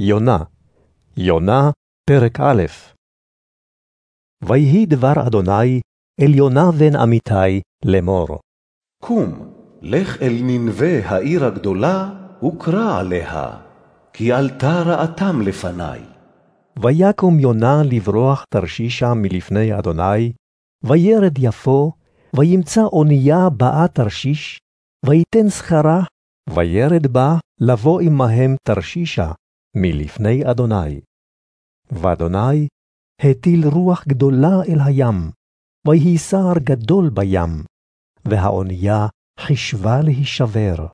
יונה, יונה, פרק א'. ויהי דבר אדוני אל יונה בן אמיתי לאמור. קום, לך אל ננבה העיר הגדולה, וקרא עליה, כי עלתה רעתם לפני. ויקום יונה לברוח תרשישה מלפני אדוני, וירד יפו, וימצא אונייה באה תרשיש, ויתן שכרה, וירד בה לבוא עמהם תרשישה, מלפני אדוני. ואדוני הטיל רוח גדולה אל הים, ויהי סער גדול בים, והאונייה חישבה להישבר.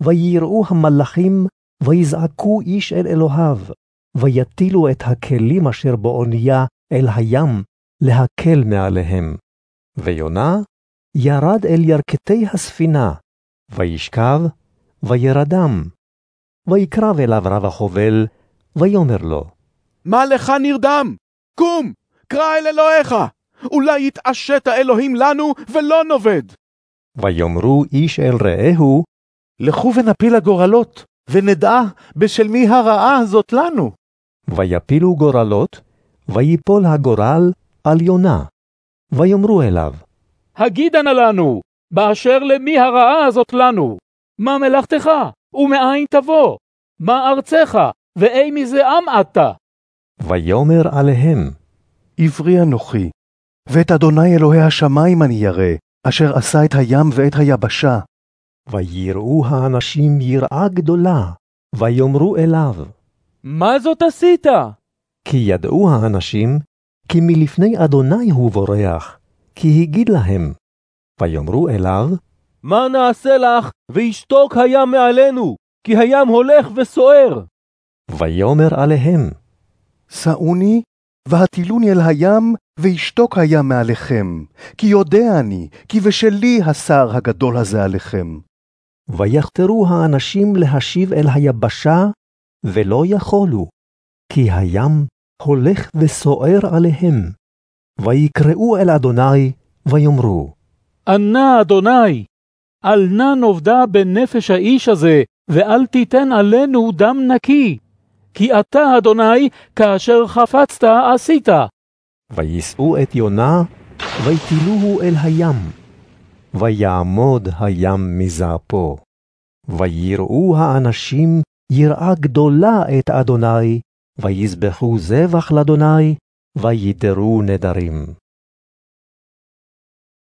ויראו המלאכים, ויזעקו איש אל אלוהיו, ויטילו את הכלים אשר באונייה אל הים, להקל מעליהם. ויונה ירד אל ירכתי הספינה, וישכב, וירדם. ויקרב אליו רב החובל, ויאמר לו, מה לך נרדם? קום, קרא אל אלוהיך, אולי יתעשת האלוהים לנו ולא נאבד. ויאמרו איש אל רעהו, לכו ונפיל הגורלות, ונדע בשל מי הרעה הזאת לנו. ויפילו גורלות, ויפול הגורל על יונה. ויאמרו אליו, הגידה נא לנו, באשר למי הרעה הזאת לנו? מה מלאכתך, ומאין תבוא? מה ארצך, ואי מזה עם אתה? ויאמר עליהם, עברי אנוכי, ואת אדוני אלוהי השמיים אני ירא, אשר עשה את הים ואת היבשה. ויראו האנשים יראה גדולה, ויאמרו אליו, מה זאת עשית? כי ידעו האנשים, כי מלפני אדוני הוא בורח, כי הגיד להם. ויאמרו אליו, מה נעשה לך, וישתוק הים מעלינו, כי הים הולך וסוער. ויאמר עליהם, שאוני, והטילוני אל הים, וישתוק הים מעליכם, כי יודע אני, כי בשלי הסער הגדול הזה עליכם. ויחתרו האנשים להשיב אל היבשה, ולא יכולו, כי הים הולך וסוער עליהם. ויקראו אל אדוני, ויאמרו, ענה אדוני, אל נא נאבדה בנפש האיש הזה, ואל תיתן עלינו דם נקי. כי אתה, אדוני, כאשר חפצת, עשית. ויישאו את יונה, ויטילוהו אל הים. ויעמוד הים מזעפו. ויראו האנשים יראה גדולה את אדוני, ויזבחו זבח לאדוני, ויתרו נדרים.